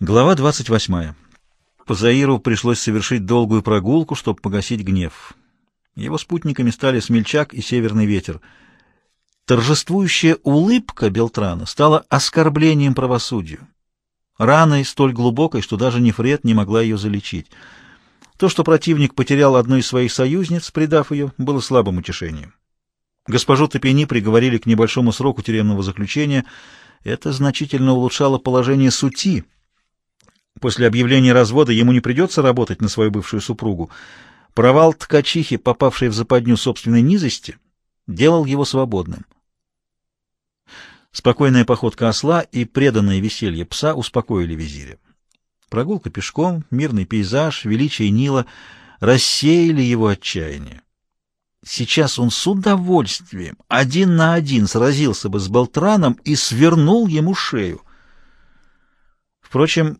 Глава 28. Позаиру пришлось совершить долгую прогулку, чтобы погасить гнев. Его спутниками стали Смельчак и Северный ветер. Торжествующая улыбка Белтрана стала оскорблением правосудию. Раной столь глубокой, что даже Нефред не могла ее залечить. То, что противник потерял одну из своих союзниц, предав ее, было слабым утешением. Госпожу Топени приговорили к небольшому сроку тюремного заключения. Это значительно улучшало положение сути — После объявления развода ему не придется работать на свою бывшую супругу. Провал ткачихи, попавшей в западню собственной низости, делал его свободным. Спокойная походка осла и преданное веселье пса успокоили визиря. Прогулка пешком, мирный пейзаж, величие Нила рассеяли его отчаяние. Сейчас он с удовольствием один на один сразился бы с Болтраном и свернул ему шею. Впрочем,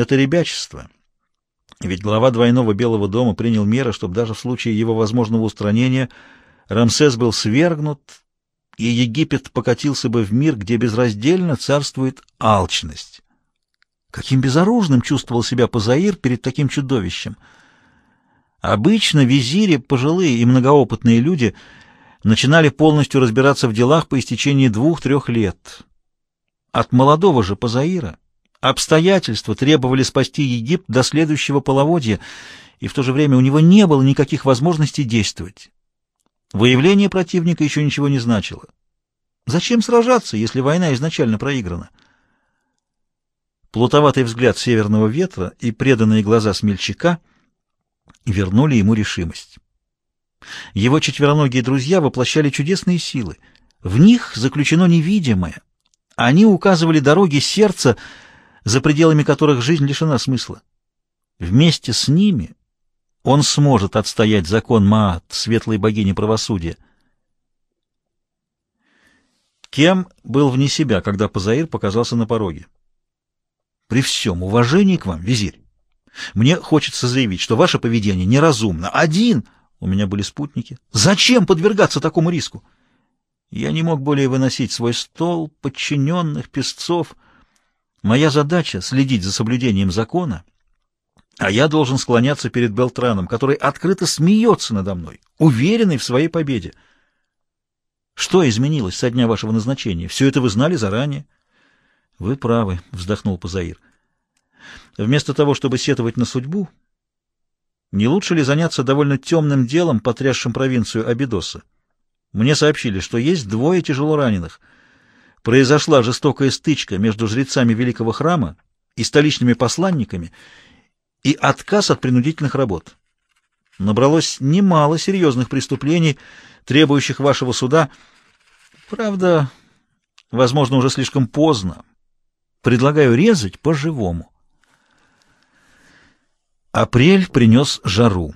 это ребячество. Ведь глава двойного Белого дома принял меры, чтобы даже в случае его возможного устранения Рамсес был свергнут, и Египет покатился бы в мир, где безраздельно царствует алчность. Каким безоружным чувствовал себя Пазаир перед таким чудовищем. Обычно визири, пожилые и многоопытные люди, начинали полностью разбираться в делах по истечении двух-трех лет. От молодого же Пазаира Обстоятельства требовали спасти Египет до следующего половодья, и в то же время у него не было никаких возможностей действовать. Выявление противника еще ничего не значило. Зачем сражаться, если война изначально проиграна? Плутоватый взгляд северного ветра и преданные глаза смельчака вернули ему решимость. Его четвероногие друзья воплощали чудесные силы. В них заключено невидимое. Они указывали дороги сердца, за пределами которых жизнь лишена смысла. Вместе с ними он сможет отстоять закон Маат, светлой богини правосудия. Кем был вне себя, когда Пазаир показался на пороге? При всем уважении к вам, визирь, мне хочется заявить, что ваше поведение неразумно. Один, у меня были спутники. Зачем подвергаться такому риску? Я не мог более выносить свой стол, подчиненных, песцов — Моя задача — следить за соблюдением закона, а я должен склоняться перед Белтраном, который открыто смеется надо мной, уверенный в своей победе. Что изменилось со дня вашего назначения? Все это вы знали заранее? — Вы правы, — вздохнул Пазаир. — Вместо того, чтобы сетовать на судьбу, не лучше ли заняться довольно темным делом, потрясшим провинцию Абидоса? Мне сообщили, что есть двое тяжело раненых — произошла жестокая стычка между жрецами Великого Храма и столичными посланниками и отказ от принудительных работ. Набралось немало серьезных преступлений, требующих вашего суда. Правда, возможно, уже слишком поздно. Предлагаю резать по-живому. Апрель принес жару.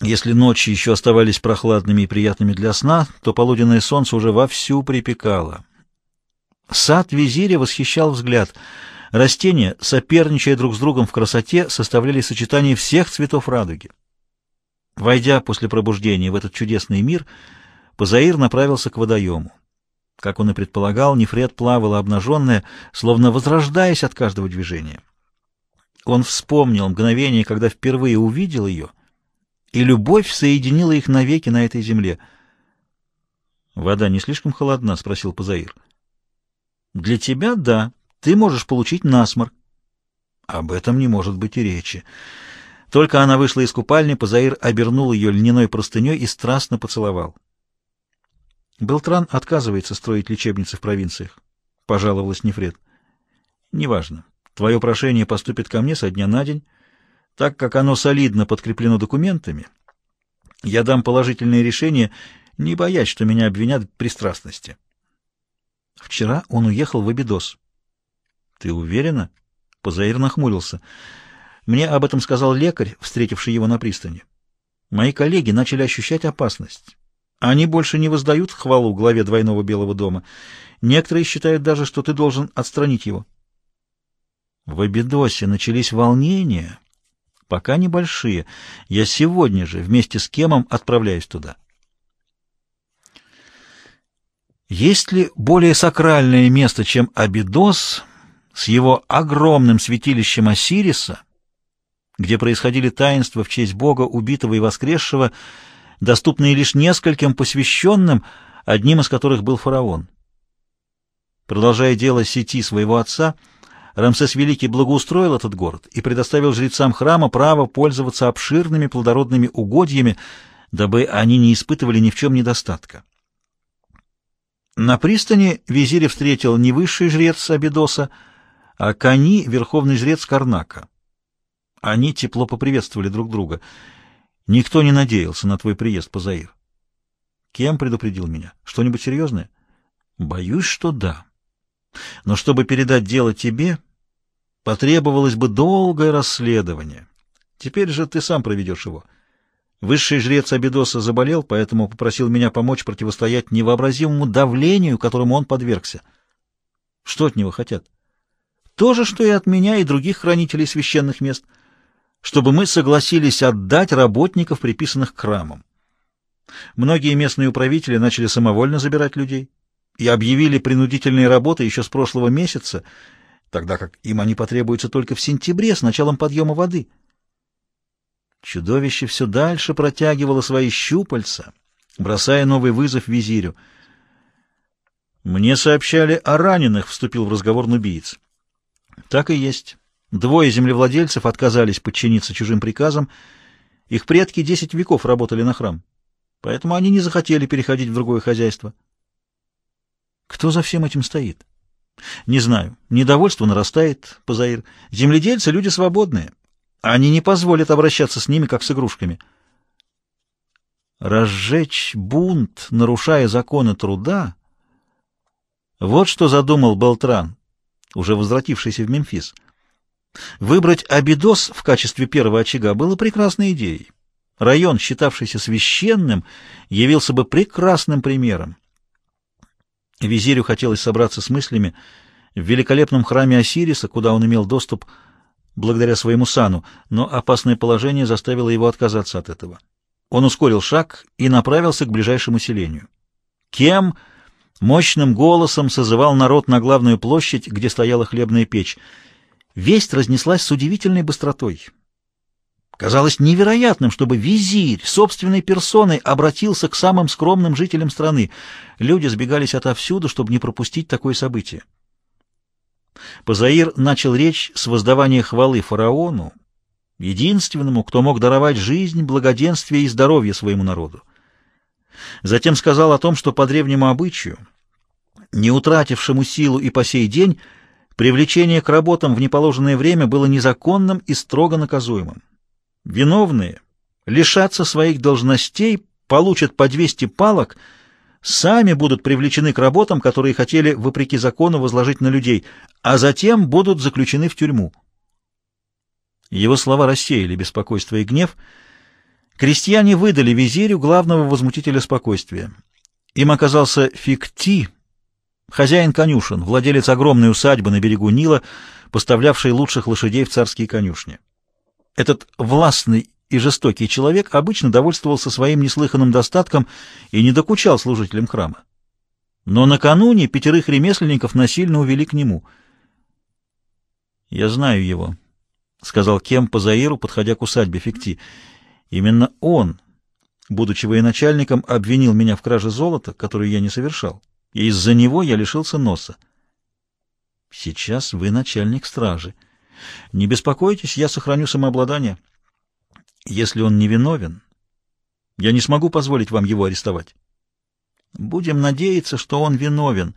Если ночи еще оставались прохладными и приятными для сна, то полуденное солнце уже вовсю припекало. Сад визиря восхищал взгляд. Растения, соперничая друг с другом в красоте, составляли сочетание всех цветов радуги. Войдя после пробуждения в этот чудесный мир, Пазаир направился к водоему. Как он и предполагал, Нефред плавала обнаженная, словно возрождаясь от каждого движения. Он вспомнил мгновение, когда впервые увидел ее, и любовь соединила их навеки на этой земле. «Вода не слишком холодна?» — спросил Пазаир. — для тебя — да. Ты можешь получить насморк. Об этом не может быть и речи. Только она вышла из купальни, Позаир обернул ее льняной простыней и страстно поцеловал. Белтран отказывается строить лечебницы в провинциях, — пожаловалась Нефред. — Неважно. Твое прошение поступит ко мне со дня на день. Так как оно солидно подкреплено документами, я дам положительное решение, не боясь, что меня обвинят в пристрастности. Вчера он уехал в Абидос. Ты уверена? Позаир нахмурился. Мне об этом сказал лекарь, встретивший его на пристани. Мои коллеги начали ощущать опасность. Они больше не воздают хвалу главе двойного Белого дома. Некоторые считают даже, что ты должен отстранить его. В Абидосе начались волнения, пока небольшие. Я сегодня же вместе с Кемом отправляюсь туда. Есть ли более сакральное место, чем Абидос, с его огромным святилищем Осириса, где происходили таинства в честь Бога, убитого и воскресшего, доступные лишь нескольким посвященным, одним из которых был фараон. Продолжая дело сети своего отца, Рамсес Великий благоустроил этот город и предоставил жрецам храма право пользоваться обширными плодородными угодьями, дабы они не испытывали ни в чем недостатка. На пристани визирь встретил не высший жрец Абидоса, а Кани, верховный жрец Карнака. Они тепло поприветствовали друг друга. Никто не надеялся на твой приезд, Пазаир. Кем предупредил меня? Что-нибудь серьезное? Боюсь, что да. Но чтобы передать дело тебе, потребовалось бы долгое расследование. Теперь же ты сам проведешь его. Высший жрец Абидоса заболел, поэтому попросил меня помочь противостоять невообразимому давлению, которому он подвергся. Что от него хотят? То же, что и от меня и других хранителей священных мест, чтобы мы согласились отдать работников, приписанных к храмам. Многие местные управители начали самовольно забирать людей и объявили принудительные работы еще с прошлого месяца, тогда как им они потребуются только в сентябре с началом подъема воды. Чудовище все дальше протягивало свои щупальца, бросая новый вызов визирю. «Мне сообщали о раненых», — вступил в разговор нубиец. «Так и есть. Двое землевладельцев отказались подчиниться чужим приказам. Их предки десять веков работали на храм, поэтому они не захотели переходить в другое хозяйство». Кто за всем этим стоит? Не знаю. Недовольство нарастает, Пазаир. Земледельцы — люди свободные. Они не позволят обращаться с ними, как с игрушками. Разжечь бунт, нарушая законы труда — вот что задумал Белтран, уже возвратившийся в Мемфис. Выбрать Абидос в качестве первого очага было прекрасной идеей. Район, считавшийся священным, явился бы прекрасным примером. Визирю хотелось собраться с мыслями в великолепном храме Осириса, куда он имел доступ благодаря своему сану, но опасное положение заставило его отказаться от этого. Он ускорил шаг и направился к ближайшему селению. Кем мощным голосом созывал народ на главную площадь, где стояла хлебная печь. Весть разнеслась с удивительной быстротой. Казалось невероятным, чтобы визирь собственной персоной обратился к самым скромным жителям страны. Люди сбегались отовсюду, чтобы не пропустить такое событие. Пазаир начал речь с воздавания хвалы фараону, единственному, кто мог даровать жизнь, благоденствие и здоровье своему народу. Затем сказал о том, что по древнему обычаю, не утратившему силу и по сей день, привлечение к работам в неположенное время было незаконным и строго наказуемым. Виновные лишатся своих должностей, получат по 200 палок, сами будут привлечены к работам, которые хотели, вопреки закону, возложить на людей, а затем будут заключены в тюрьму. Его слова рассеяли беспокойство и гнев. Крестьяне выдали визирю главного возмутителя спокойствия. Им оказался Фикти, хозяин конюшен, владелец огромной усадьбы на берегу Нила, поставлявший лучших лошадей в царские конюшни. Этот властный и жестокий человек обычно довольствовался своим неслыханным достатком и не докучал служителям храма. Но накануне пятерых ремесленников насильно увели к нему. «Я знаю его», — сказал Кем по Заиру, подходя к усадьбе Фикти. «Именно он, будучи военачальником, обвинил меня в краже золота, которую я не совершал, и из-за него я лишился носа. Сейчас вы начальник стражи». Не беспокойтесь, я сохраню самообладание. Если он невиновен, я не смогу позволить вам его арестовать. Будем надеяться, что он виновен.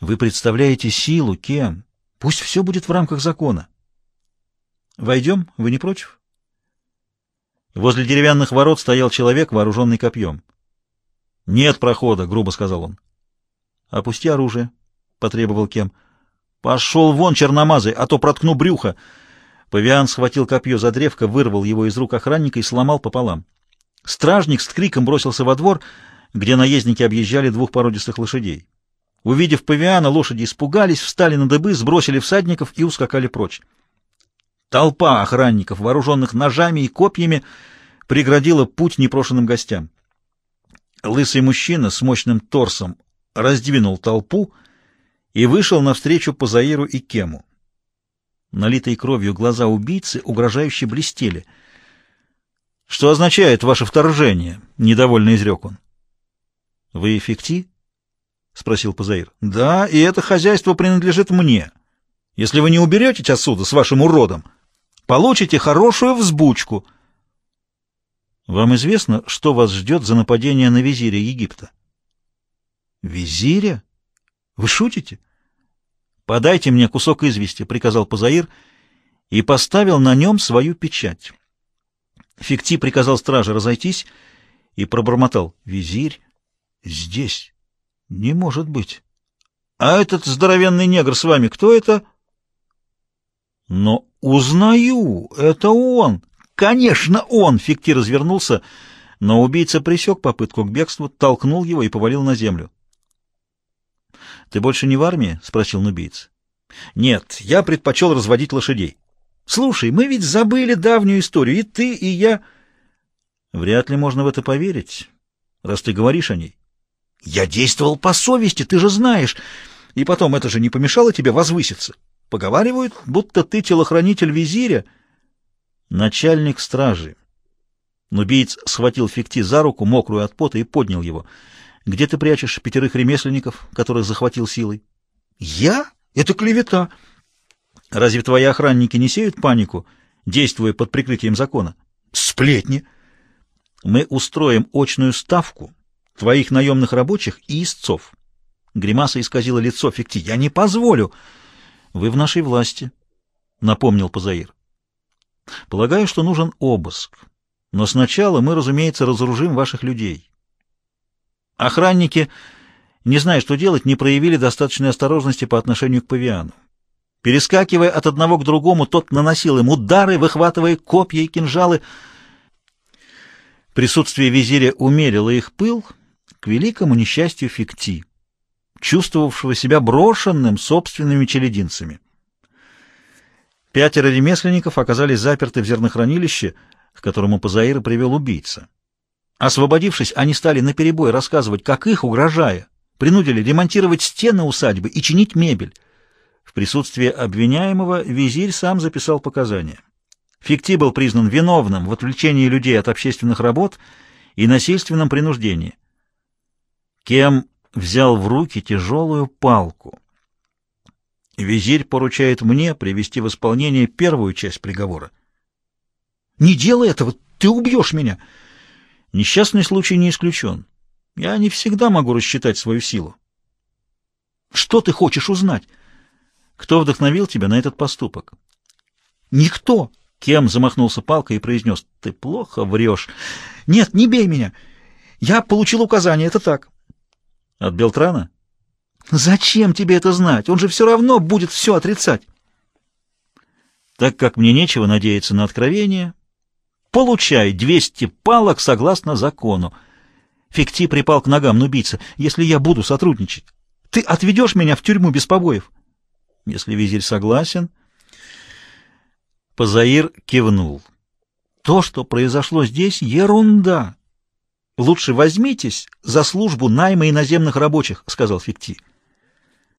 Вы представляете силу, кем? Пусть все будет в рамках закона. Войдем, вы не против? Возле деревянных ворот стоял человек, вооруженный копьем. «Нет прохода», — грубо сказал он. «Опусти оружие», — потребовал Кем. «Пошел вон, черномазый, а то проткну брюхо!» Павиан схватил копье за древко, вырвал его из рук охранника и сломал пополам. Стражник с криком бросился во двор, где наездники объезжали двух породистых лошадей. Увидев павиана, лошади испугались, встали на дыбы, сбросили всадников и ускакали прочь. Толпа охранников, вооруженных ножами и копьями, преградила путь непрошенным гостям. Лысый мужчина с мощным торсом раздвинул толпу и вышел навстречу Пазаиру и Кему. Налитые кровью глаза убийцы угрожающе блестели. «Что означает ваше вторжение?» — недовольно изрек он. «Вы эффекти?» — спросил Пазаир. «Да, и это хозяйство принадлежит мне. Если вы не уберетесь отсюда с вашим уродом, получите хорошую взбучку». «Вам известно, что вас ждет за нападение на визиря Египта?» «Визиря? Вы шутите?» «Подайте мне кусок извести», — приказал Пазаир, и поставил на нем свою печать. Фикти приказал страже разойтись и пробормотал. «Визирь здесь не может быть. А этот здоровенный негр с вами, кто это?» «Но узнаю, это он!» «Конечно, он!» — Фикти развернулся, но убийца пресек попытку к бегству, толкнул его и повалил на землю. «Ты больше не в армии?» — спросил нубиец. «Нет, я предпочел разводить лошадей. Слушай, мы ведь забыли давнюю историю, и ты, и я...» «Вряд ли можно в это поверить, раз ты говоришь о ней». «Я действовал по совести, ты же знаешь. И потом, это же не помешало тебе возвыситься. Поговаривают, будто ты телохранитель визиря». «Начальник стражи». Нубиец схватил Фикти за руку, мокрую от пота, и поднял его — где ты прячешь пятерых ремесленников, которых захватил силой? Я? Это клевета. Разве твои охранники не сеют панику, действуя под прикрытием закона? Сплетни. Мы устроим очную ставку твоих наемных рабочих и истцов. Гримаса исказила лицо Фикти. Я не позволю. Вы в нашей власти, напомнил Пазаир. Полагаю, что нужен обыск. Но сначала мы, разумеется, разоружим ваших людей. Охранники, не зная, что делать, не проявили достаточной осторожности по отношению к павиану. Перескакивая от одного к другому, тот наносил им удары, выхватывая копья и кинжалы. Присутствие визиря умерило их пыл к великому несчастью Фикти, чувствовавшего себя брошенным собственными челединцами. Пятеро ремесленников оказались заперты в зернохранилище, к которому Пазаира привел убийца. Освободившись, они стали наперебой рассказывать, как их, угрожая, принудили ремонтировать стены усадьбы и чинить мебель. В присутствии обвиняемого визирь сам записал показания. Фикти был признан виновным в отвлечении людей от общественных работ и насильственном принуждении. Кем взял в руки тяжелую палку. Визирь поручает мне привести в исполнение первую часть приговора. «Не делай этого, ты убьешь меня!» Несчастный случай не исключен. Я не всегда могу рассчитать свою силу. Что ты хочешь узнать? Кто вдохновил тебя на этот поступок? Никто. Кем замахнулся палкой и произнес, ты плохо врешь. Нет, не бей меня. Я получил указание, это так. От Белтрана? Зачем тебе это знать? Он же все равно будет все отрицать. Так как мне нечего надеяться на откровение, Получай 200 палок согласно закону. Фикти припал к ногам нубийца. Если я буду сотрудничать, ты отведешь меня в тюрьму без побоев? Если визирь согласен... Пазаир кивнул. То, что произошло здесь, ерунда. Лучше возьмитесь за службу найма иноземных рабочих, сказал Фикти.